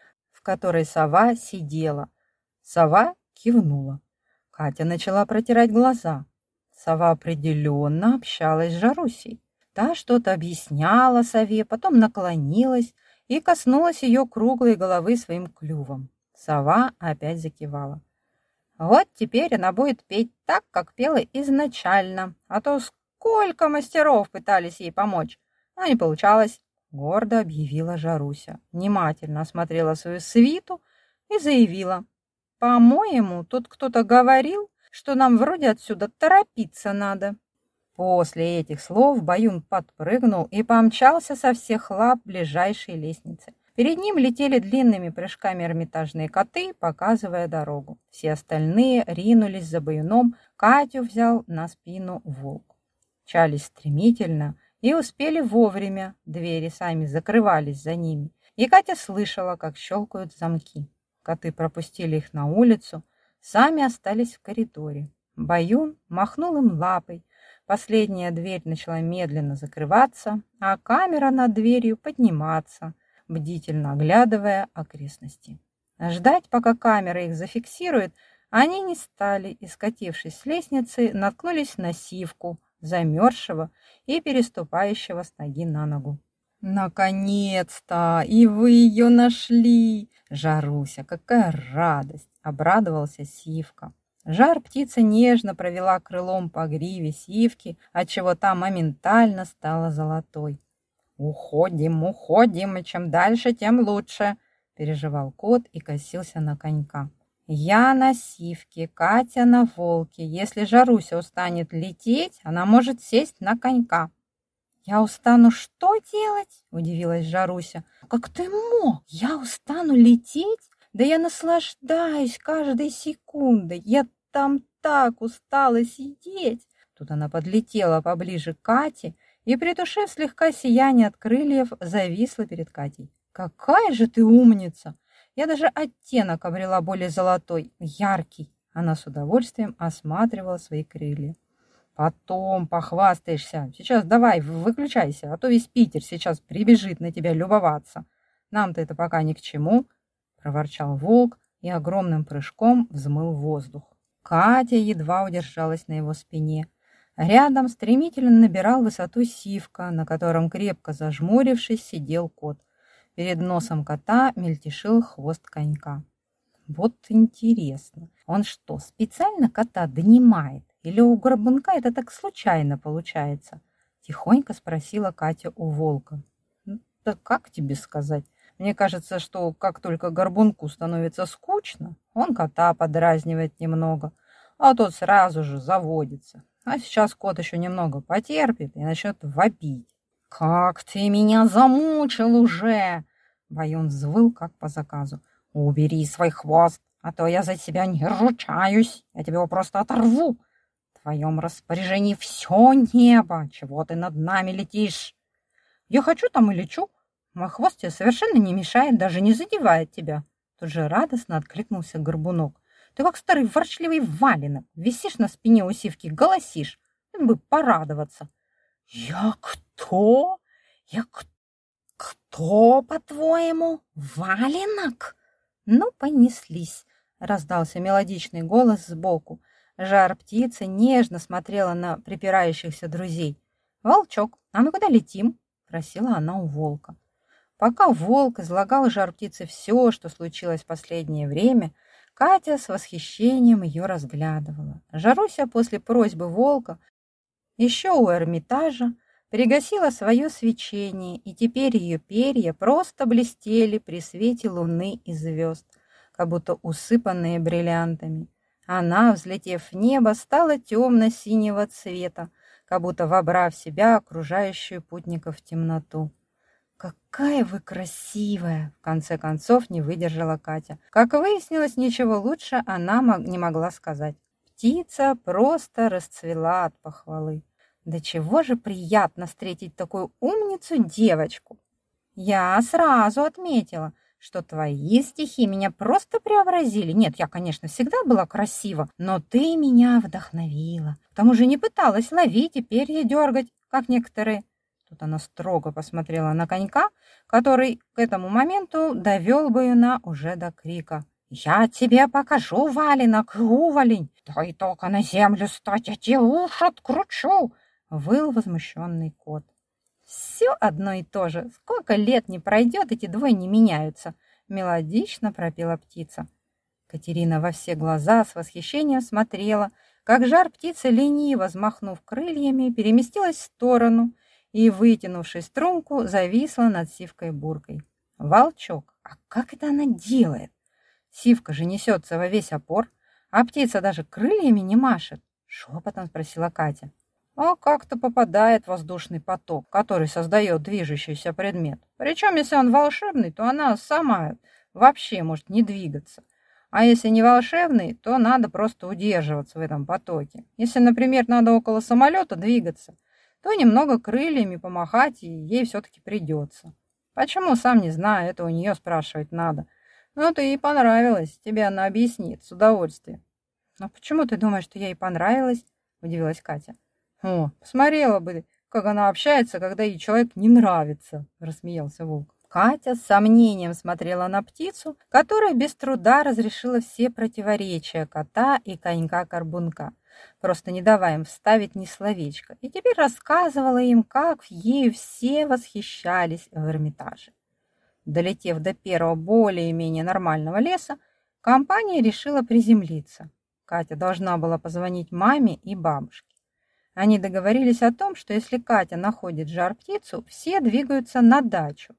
которой сова сидела. Сова кивнула. Катя начала протирать глаза. Сова определенно общалась с Жарусей. Та что-то объясняла сове, потом наклонилась и коснулась ее круглой головы своим клювом. Сова опять закивала. Вот теперь она будет петь так, как пела изначально, а то сколько мастеров пытались ей помочь, но не получалось гордо объявила Жаруся, внимательно осмотрела свою свиту и заявила. «По-моему, тут кто-то говорил, что нам вроде отсюда торопиться надо». После этих слов Баюн подпрыгнул и помчался со всех лап ближайшей лестницы. Перед ним летели длинными прыжками эрмитажные коты, показывая дорогу. Все остальные ринулись за Баюном, Катю взял на спину волк. Чались стремительно, и успели вовремя, двери сами закрывались за ними. И Катя слышала, как щелкают замки. Коты пропустили их на улицу, сами остались в коридоре. Баюн махнул им лапой. Последняя дверь начала медленно закрываться, а камера над дверью подниматься, бдительно оглядывая окрестности. Ждать, пока камера их зафиксирует, они не стали и, скатившись с лестницы, наткнулись на сивку, замерзшего и переступающего с ноги на ногу. «Наконец-то! И вы ее нашли!» «Жаруся, какая радость!» — обрадовался Сивка. Жар птица нежно провела крылом по гриве сивки, отчего та моментально стала золотой. «Уходим, уходим, и чем дальше, тем лучше!» — переживал кот и косился на конька. «Я на сивке, Катя на волке. Если Жаруся устанет лететь, она может сесть на конька». «Я устану что делать?» – удивилась Жаруся. «Как ты мог? Я устану лететь? Да я наслаждаюсь каждой секундой. Я там так устала сидеть!» Тут она подлетела поближе к Кате и, притушив слегка сияние от крыльев, зависла перед Катей. «Какая же ты умница! Я даже оттенок обрела более золотой, яркий!» Она с удовольствием осматривала свои крылья. Потом похвастаешься. Сейчас давай, выключайся, а то весь Питер сейчас прибежит на тебя любоваться. Нам-то это пока ни к чему, проворчал волк и огромным прыжком взмыл воздух. Катя едва удержалась на его спине. Рядом стремительно набирал высоту сивка, на котором, крепко зажмурившись, сидел кот. Перед носом кота мельтешил хвост конька. Вот интересно, он что, специально кота донимает? Или у горбунка это так случайно получается? Тихонько спросила Катя у волка. Да как тебе сказать? Мне кажется, что как только горбунку становится скучно, он кота подразнивает немного, а тот сразу же заводится. А сейчас кот еще немного потерпит и начнет вопить. «Как ты меня замучил уже!» Баюн взвыл, как по заказу. «Убери свой хвост, а то я за тебя не ручаюсь. Я тебе его просто оторву твоем распоряжении все небо. Чего ты над нами летишь? Я хочу там и лечу. Мой хвост тебе совершенно не мешает, даже не задевает тебя. Тут же радостно откликнулся горбунок. Ты как старый ворчливый валенок. Висишь на спине у сивки, голосишь. Им бы порадоваться. Я кто? Я кто, по-твоему? Валенок? Ну, понеслись, раздался мелодичный голос сбоку. Жар птицы нежно смотрела на припирающихся друзей. «Волчок, а мы куда летим?» – просила она у волка. Пока волк излагал жар птицы все, что случилось в последнее время, Катя с восхищением ее разглядывала. Жаруся после просьбы волка еще у Эрмитажа пригасила свое свечение, и теперь ее перья просто блестели при свете луны и звезд, как будто усыпанные бриллиантами. Она, взлетев в небо, стала темно-синего цвета, как будто вобрав в себя окружающую путников темноту. «Какая вы красивая!» — в конце концов не выдержала Катя. Как выяснилось, ничего лучше она не могла сказать. Птица просто расцвела от похвалы. Да чего же приятно встретить такую умницу девочку! Я сразу отметила — что твои стихи меня просто преобразили. Нет, я, конечно, всегда была красива, но ты меня вдохновила. К тому же не пыталась ловить и перья дергать, как некоторые. Тут она строго посмотрела на конька, который к этому моменту довел бы Баюна уже до крика. «Я тебе покажу, валенок, уволень! Дай только на землю стать, я тебе уши откручу!» — выл возмущенный кот. Все одно и то же. Сколько лет не пройдет, эти двое не меняются. Мелодично пропела птица. Катерина во все глаза с восхищением смотрела, как жар птицы, лениво взмахнув крыльями, переместилась в сторону и, вытянувшись струнку, зависла над сивкой-буркой. Волчок, а как это она делает? Сивка же несется во весь опор, а птица даже крыльями не машет. Шепотом спросила Катя а как-то попадает воздушный поток, который создает движущийся предмет. Причем, если он волшебный, то она сама вообще может не двигаться. А если не волшебный, то надо просто удерживаться в этом потоке. Если, например, надо около самолета двигаться, то немного крыльями помахать и ей все-таки придется. Почему, сам не знаю, это у нее спрашивать надо. Ну, ты ей понравилась, тебе она объяснит с удовольствием. Но почему ты думаешь, что ей понравилось? Удивилась Катя. О, посмотрела бы, как она общается, когда ей человек не нравится, рассмеялся волк. Катя с сомнением смотрела на птицу, которая без труда разрешила все противоречия кота и конька-горбунка, просто не давая им вставить ни словечко, и теперь рассказывала им, как ею все восхищались в Эрмитаже. Долетев до первого более-менее нормального леса, компания решила приземлиться. Катя должна была позвонить маме и бабушке. Они договорились о том, что если Катя находит жар-птицу, все двигаются на дачу,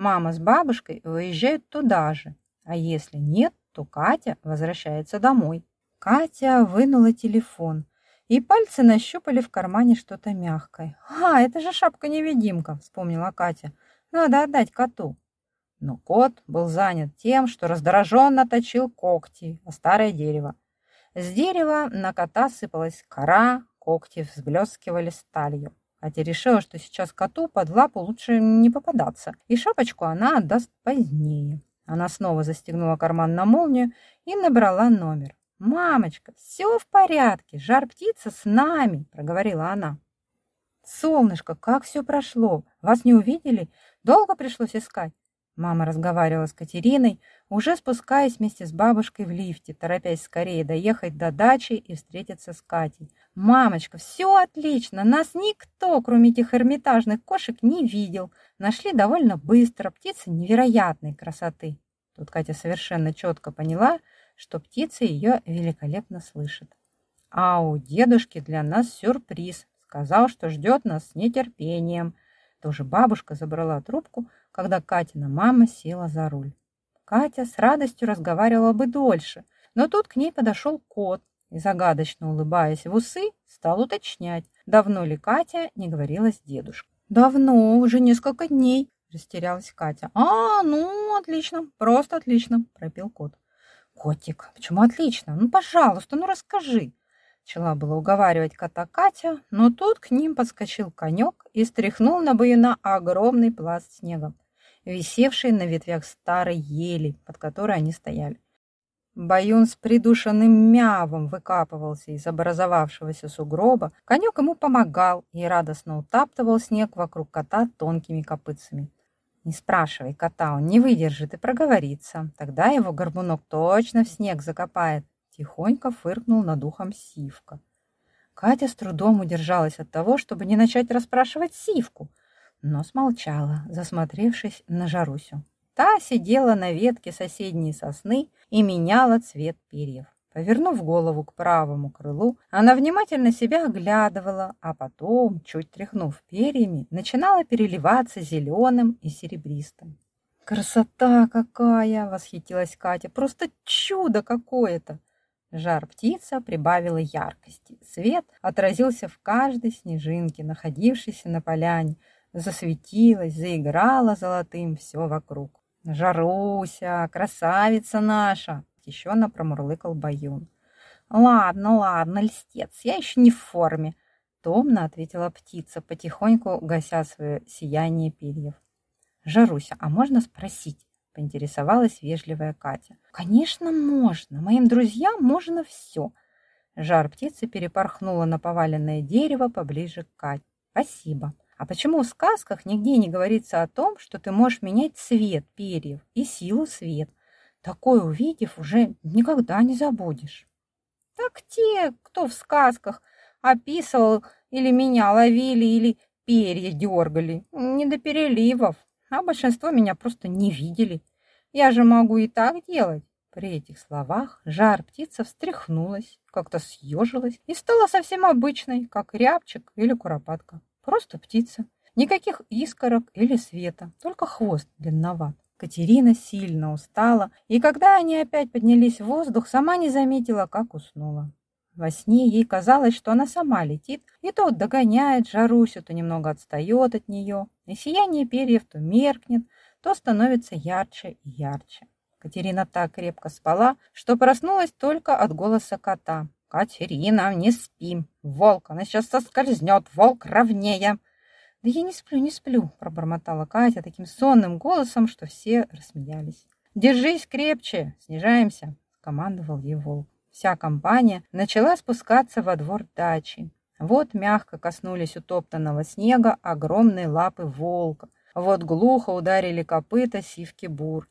Мама с бабушкой выезжают туда же, а если нет, то Катя возвращается домой. Катя вынула телефон, и пальцы нащупали в кармане что-то мягкое. «А, это же шапка-невидимка», — вспомнила Катя. «Надо отдать коту». Но кот был занят тем, что раздраженно точил когти о старое дерево. С дерева на кота сыпалась кора, когти взблескивали сталью. Катя решила, что сейчас коту под лапу лучше не попадаться, и шапочку она отдаст позднее. Она снова застегнула карман на молнию и набрала номер. «Мамочка, все в порядке, жар-птица с нами», — проговорила она. «Солнышко, как все прошло? Вас не увидели? Долго пришлось искать?» Мама разговаривала с Катериной, уже спускаясь вместе с бабушкой в лифте, торопясь скорее доехать до дачи и встретиться с Катей. «Мамочка, все отлично, нас никто, кроме этих эрмитажных кошек, не видел. Нашли довольно быстро, птица невероятной красоты». Тут Катя совершенно четко поняла, что птица ее великолепно слышит. «А у дедушки для нас сюрприз. Сказал, что ждет нас с нетерпением». Тоже бабушка забрала трубку, когда Катина мама села за руль. Катя с радостью разговаривала бы дольше, но тут к ней подошел кот и, загадочно улыбаясь в усы, стал уточнять, давно ли Катя не говорила с дедушкой. «Давно, уже несколько дней», – растерялась Катя. «А, ну, отлично, просто отлично», – пропил кот. «Котик, почему отлично? Ну, пожалуйста, ну расскажи», Начала было уговаривать кота Катя, но тут к ним подскочил конек и стряхнул на Баюна огромный пласт снега, висевший на ветвях старой ели, под которой они стояли. Баюн с придушенным мявом выкапывался из образовавшегося сугроба, конек ему помогал и радостно утаптывал снег вокруг кота тонкими копытцами. Не спрашивай кота, он не выдержит и проговорится. Тогда его горбунок точно в снег закопает. Тихонько фыркнул над ухом Сивка. Катя с трудом удержалась от того, чтобы не начать расспрашивать Сивку, но смолчала, засмотревшись на Жарусю. Та сидела на ветке соседней сосны и меняла цвет перьев. Повернув голову к правому крылу, она внимательно себя оглядывала, а потом, чуть тряхнув перьями, начинала переливаться зеленым и серебристым. «Красота какая!» — восхитилась Катя. «Просто чудо какое-то!» Жар птица прибавила яркости. Свет отразился в каждой снежинке, находившейся на поляне, засветилась, заиграла золотым все вокруг. «Жаруся, красавица наша!» — еще промурлыкал Баюн. «Ладно, ладно, льстец, я еще не в форме», — томно ответила птица, потихоньку гася свое сияние перьев. «Жаруся, а можно спросить, – поинтересовалась вежливая Катя. «Конечно, можно. Моим друзьям можно все». Жар птицы перепорхнула на поваленное дерево поближе к Кате. «Спасибо. А почему в сказках нигде не говорится о том, что ты можешь менять цвет перьев и силу свет? Такое увидев, уже никогда не забудешь». «Так те, кто в сказках описывал или меня ловили, или перья дергали, не до переливов а большинство меня просто не видели. Я же могу и так делать. При этих словах жар птица встряхнулась, как-то съежилась и стала совсем обычной, как рябчик или куропатка. Просто птица. Никаких искорок или света, только хвост длинноват. Катерина сильно устала, и когда они опять поднялись в воздух, сама не заметила, как уснула. Во сне ей казалось, что она сама летит, и то догоняет Жарусю, то немного отстает от нее, и сияние перьев то меркнет, то становится ярче и ярче. Катерина так крепко спала, что проснулась только от голоса кота. «Катерина, не спим! Волк, она сейчас соскользнет! Волк ровнее!» «Да я не сплю, не сплю!» – пробормотала Катя таким сонным голосом, что все рассмеялись. «Держись крепче! Снижаемся!» – командовал ей волк. Вся компания начала спускаться во двор дачи. Вот мягко коснулись утоптанного снега огромные лапы волка. Вот глухо ударили копыта сивки бур.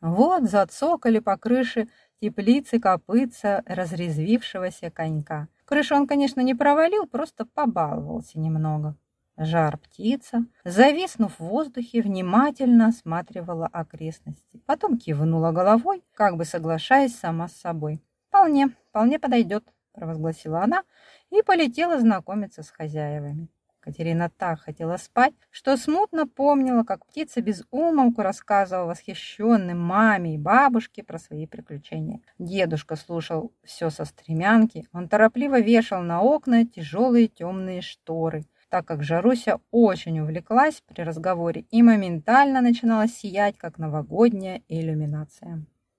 Вот зацокали по крыше теплицы копытца разрезвившегося конька. Крышу он, конечно, не провалил, просто побаловался немного. Жар птица, зависнув в воздухе, внимательно осматривала окрестности. Потом кивнула головой, как бы соглашаясь сама с собой. «Вполне, вполне подойдет», – провозгласила она и полетела знакомиться с хозяевами. Катерина так хотела спать, что смутно помнила, как птица без умолку рассказывала восхищенным маме и бабушке про свои приключения. Дедушка слушал все со стремянки, он торопливо вешал на окна тяжелые темные шторы, так как Жаруся очень увлеклась при разговоре и моментально начинала сиять, как новогодняя иллюминация.